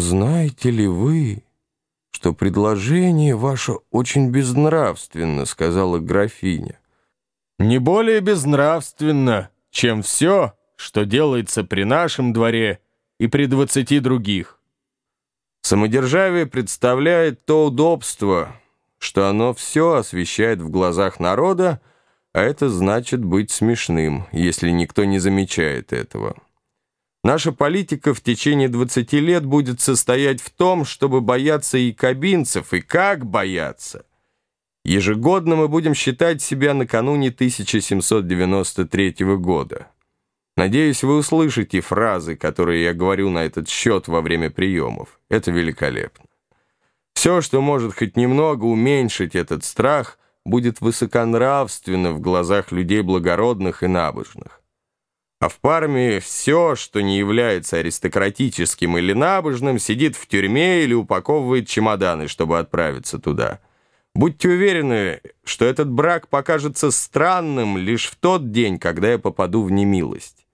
Знаете ли вы, что предложение ваше очень безнравственно, сказала графиня. Не более безнравственно, чем все, что делается при нашем дворе и при двадцати других. Самодержавие представляет то удобство, что оно все освещает в глазах народа, а это значит быть смешным, если никто не замечает этого. Наша политика в течение 20 лет будет состоять в том, чтобы бояться и кабинцев, и как бояться. Ежегодно мы будем считать себя накануне 1793 года. Надеюсь, вы услышите фразы, которые я говорю на этот счет во время приемов. Это великолепно. Все, что может хоть немного уменьшить этот страх, будет высоконравственно в глазах людей благородных и набожных. А в Парме все, что не является аристократическим или набожным, сидит в тюрьме или упаковывает чемоданы, чтобы отправиться туда. Будьте уверены, что этот брак покажется странным лишь в тот день, когда я попаду в немилость.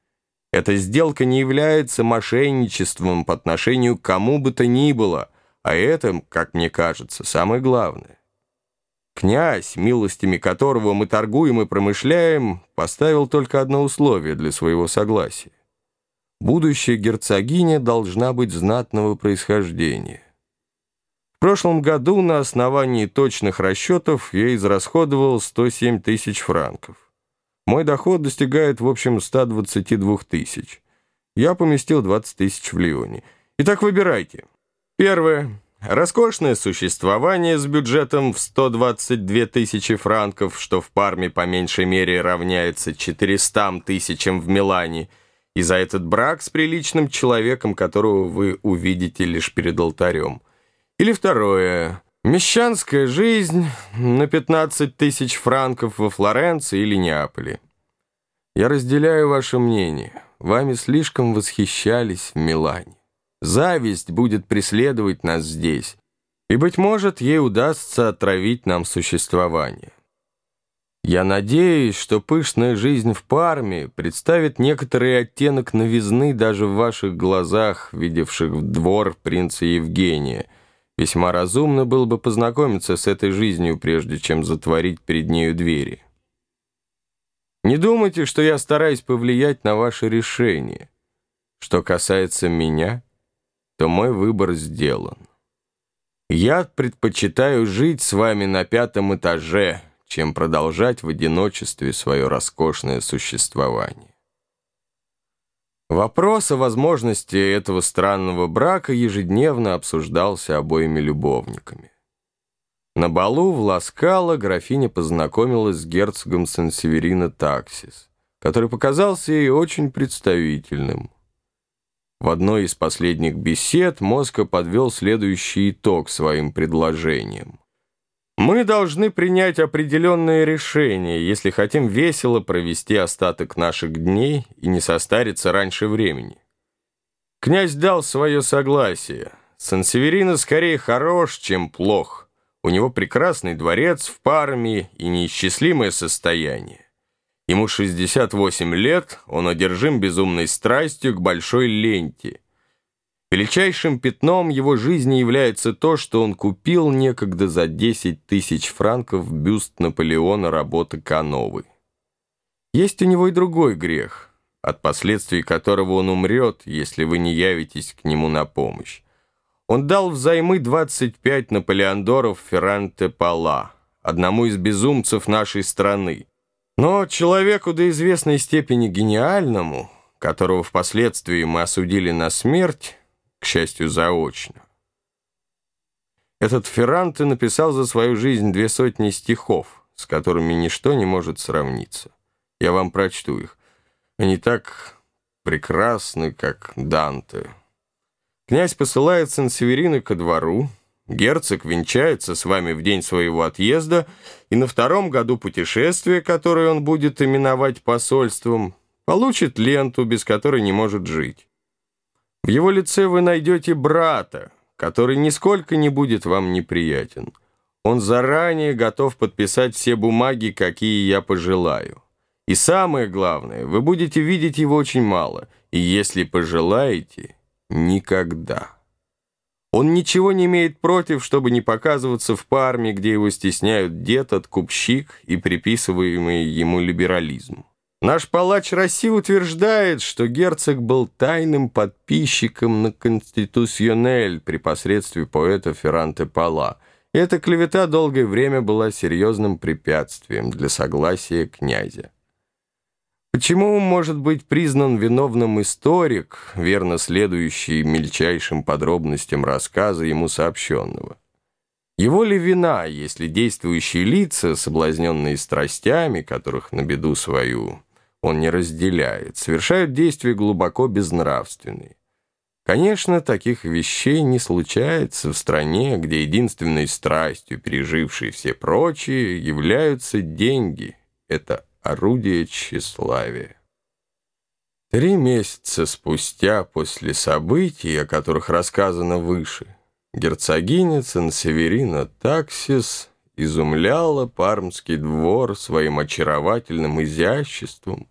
Эта сделка не является мошенничеством по отношению к кому бы то ни было, а это, как мне кажется, самое главное. Князь, милостями которого мы торгуем и промышляем, поставил только одно условие для своего согласия. Будущая герцогиня должна быть знатного происхождения. В прошлом году на основании точных расчетов я израсходовал 107 тысяч франков. Мой доход достигает, в общем, 122 тысяч. Я поместил 20 тысяч в Лионе. Итак, выбирайте. Первое. Роскошное существование с бюджетом в 122 тысячи франков, что в Парме по меньшей мере равняется 400 тысячам в Милане, и за этот брак с приличным человеком, которого вы увидите лишь перед алтарем. Или второе. Мещанская жизнь на 15 тысяч франков во Флоренции или Неаполе. Я разделяю ваше мнение. Вами слишком восхищались в Милане. Зависть будет преследовать нас здесь, и, быть может, ей удастся отравить нам существование. Я надеюсь, что пышная жизнь в Парме представит некоторый оттенок новизны даже в ваших глазах, видевших в двор принца Евгения — Весьма разумно было бы познакомиться с этой жизнью, прежде чем затворить перед нею двери. Не думайте, что я стараюсь повлиять на ваше решение. Что касается меня, то мой выбор сделан. Я предпочитаю жить с вами на пятом этаже, чем продолжать в одиночестве свое роскошное существование. Вопрос о возможности этого странного брака ежедневно обсуждался обоими любовниками. На балу в Ласкало графиня познакомилась с герцогом Сан-Северино Таксис, который показался ей очень представительным. В одной из последних бесед Моска подвел следующий итог своим предложением. Мы должны принять определенные решения, если хотим весело провести остаток наших дней и не состариться раньше времени. Князь дал свое согласие. Сан-Северино скорее хорош, чем плох. У него прекрасный дворец в Парме и неисчислимое состояние. Ему 68 лет, он одержим безумной страстью к большой ленте – Величайшим пятном его жизни является то, что он купил некогда за 10 тысяч франков бюст Наполеона работы Кановы. Есть у него и другой грех, от последствий которого он умрет, если вы не явитесь к нему на помощь. Он дал взаймы 25 наполеондоров Ферранте Пала, одному из безумцев нашей страны. Но человеку до известной степени гениальному, которого впоследствии мы осудили на смерть, к счастью, заочно. Этот Ферранте написал за свою жизнь две сотни стихов, с которыми ничто не может сравниться. Я вам прочту их. Они так прекрасны, как Данте. Князь посылает Сан-Северина ко двору, герцог венчается с вами в день своего отъезда, и на втором году путешествия, которое он будет именовать посольством, получит ленту, без которой не может жить. В его лице вы найдете брата, который нисколько не будет вам неприятен. Он заранее готов подписать все бумаги, какие я пожелаю. И самое главное, вы будете видеть его очень мало, и если пожелаете, никогда. Он ничего не имеет против, чтобы не показываться в парме, где его стесняют дед, откупщик и приписываемый ему либерализм. Наш палач России утверждает, что герцог был тайным подписчиком на «Конституционель» при посредстве поэта Ферранте Пала. эта клевета долгое время была серьезным препятствием для согласия князя. Почему может быть признан виновным историк, верно следующий мельчайшим подробностям рассказа ему сообщенного? Его ли вина, если действующие лица, соблазненные страстями, которых на беду свою он не разделяет, совершают действия глубоко безнравственные? Конечно, таких вещей не случается в стране, где единственной страстью, пережившей все прочие, являются деньги. Это орудие тщеславия. Три месяца спустя после событий, о которых рассказано выше, герцогиня Ценсеверина Таксис изумляла Пармский двор своим очаровательным изяществом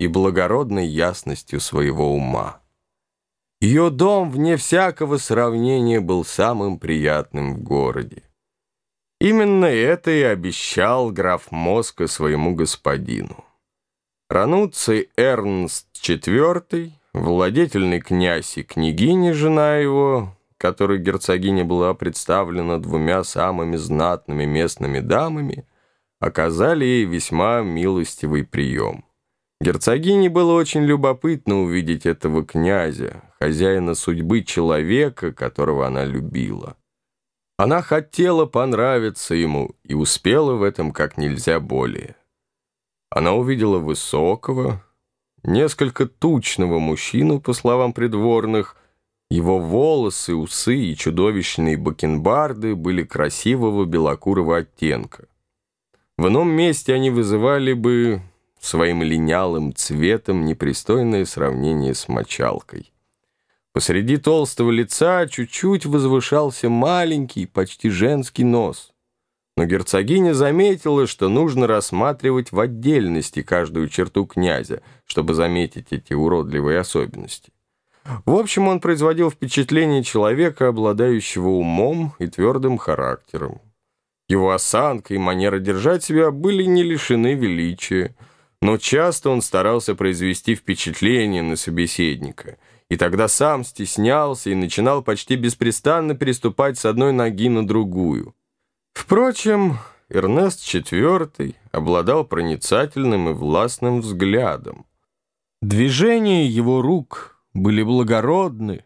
и благородной ясностью своего ума. Ее дом, вне всякого сравнения, был самым приятным в городе. Именно это и обещал граф Моска своему господину. Рануций Эрнст IV, владетельный князь и княгиня, жена его, которой герцогиня была представлена двумя самыми знатными местными дамами, оказали ей весьма милостивый прием. Герцогине было очень любопытно увидеть этого князя, хозяина судьбы человека, которого она любила. Она хотела понравиться ему и успела в этом как нельзя более. Она увидела высокого, несколько тучного мужчину, по словам придворных. Его волосы, усы и чудовищные бакенбарды были красивого белокурого оттенка. В ином месте они вызывали бы своим линялым цветом непристойное сравнение с мочалкой. Посреди толстого лица чуть-чуть возвышался маленький, почти женский нос. Но герцогиня заметила, что нужно рассматривать в отдельности каждую черту князя, чтобы заметить эти уродливые особенности. В общем, он производил впечатление человека, обладающего умом и твердым характером. Его осанка и манера держать себя были не лишены величия, но часто он старался произвести впечатление на собеседника – и тогда сам стеснялся и начинал почти беспрестанно переступать с одной ноги на другую. Впрочем, Эрнест IV обладал проницательным и властным взглядом. Движения его рук были благородны,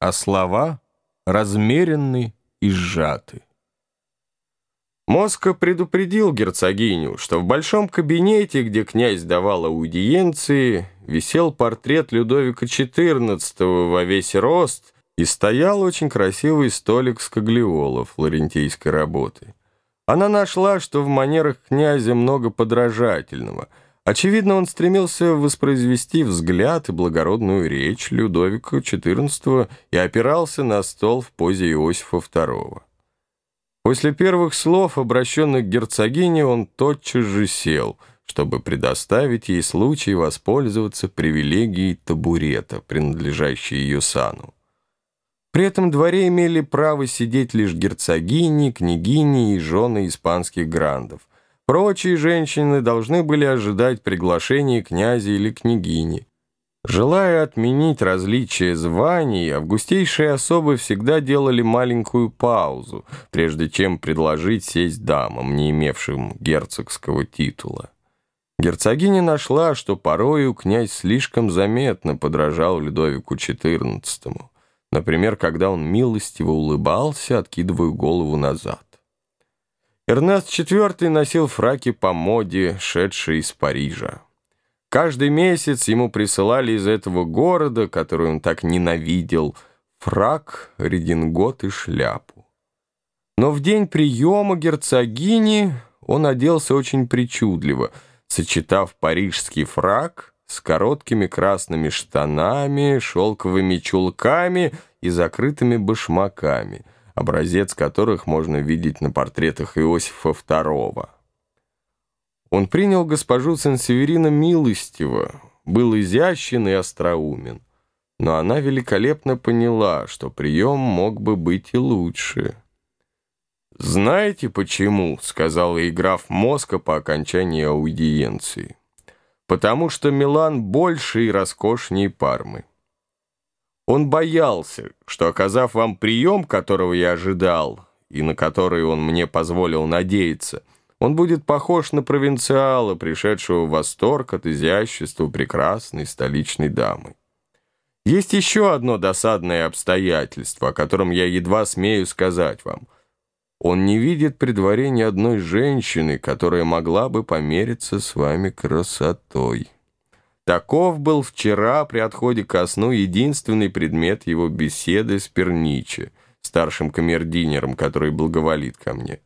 а слова размеренны и сжаты. Моска предупредил герцогиню, что в большом кабинете, где князь давал аудиенции, висел портрет Людовика XIV во весь рост и стоял очень красивый столик с каглиола флорентийской работы. Она нашла, что в манерах князя много подражательного. Очевидно, он стремился воспроизвести взгляд и благородную речь Людовика XIV и опирался на стол в позе Иосифа II. После первых слов, обращенных к герцогине, он тотчас же сел, чтобы предоставить ей случай воспользоваться привилегией табурета, принадлежащей ее сану. При этом дворе имели право сидеть лишь герцогини, княгини и жены испанских грандов. Прочие женщины должны были ожидать приглашения князя или княгини. Желая отменить различия званий, августейшие особы всегда делали маленькую паузу, прежде чем предложить сесть дамам, не имевшим герцогского титула. Герцогиня нашла, что порою князь слишком заметно подражал Людовику XIV, например, когда он милостиво улыбался, откидывая голову назад. Эрнест IV носил фраки по моде, шедшие из Парижа. Каждый месяц ему присылали из этого города, который он так ненавидел, фрак, редингот и шляпу. Но в день приема герцогини он оделся очень причудливо, сочетав парижский фрак с короткими красными штанами, шелковыми чулками и закрытыми башмаками, образец которых можно видеть на портретах Иосифа II. Он принял госпожу Сен-Северина милостиво, был изящен и остроумен. Но она великолепно поняла, что прием мог бы быть и лучше. «Знаете почему?» — сказал ей граф Моска по окончании аудиенции. «Потому что Милан больше и роскошнее Пармы. Он боялся, что, оказав вам прием, которого я ожидал, и на который он мне позволил надеяться, он будет похож на провинциала, пришедшего в восторг от изящества прекрасной столичной дамы. Есть еще одно досадное обстоятельство, о котором я едва смею сказать вам. Он не видит при дворе ни одной женщины, которая могла бы помериться с вами красотой. Таков был вчера при отходе ко сну единственный предмет его беседы с Перниче, старшим камердинером, который благоволит ко мне.